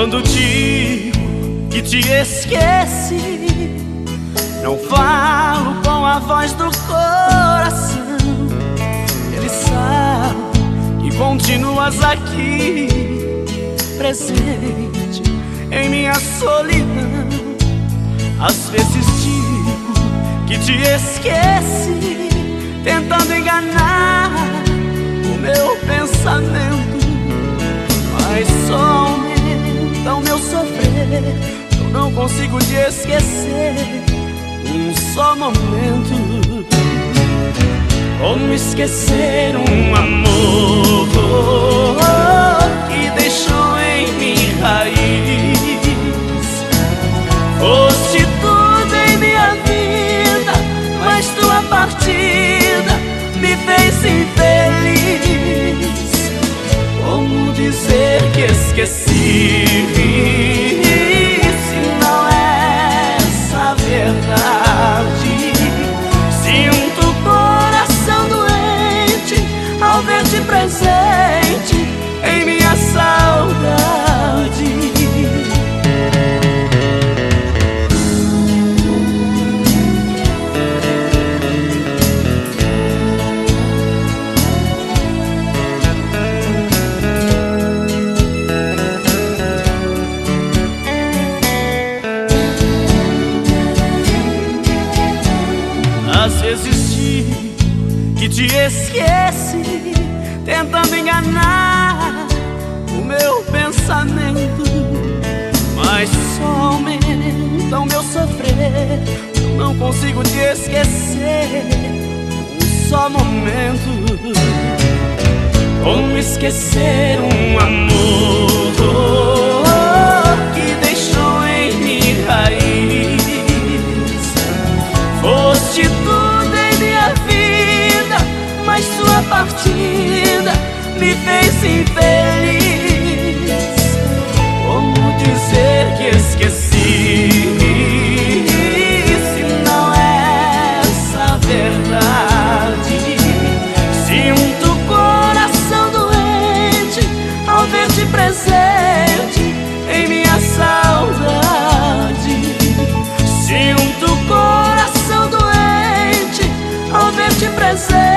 Quando digo que te esqueci, não falo com a voz do coração. Ele sabe que continuas aqui, presente em minha solidão. Às vezes digo que te esqueci, tentando enganar o meu pensamento, Eu não consigo te esquecer um só momento. Como esquecer um amor que deixou em mim raiz? Foste tudo em minha vida, mas tua partida me fez infeliz. Como dizer que esqueci? Te esqueci, tentando enganar o meu pensamento. Mas só aumenta o meu sofrer. Não consigo te esquecer um só momento. Como esquecer um amor partida me fez infeliz. Como dizer que esqueci? Se não é essa a verdade, sinto o coração doente ao ver-te presente em minha saudade. Sinto o coração doente ao ver-te presente.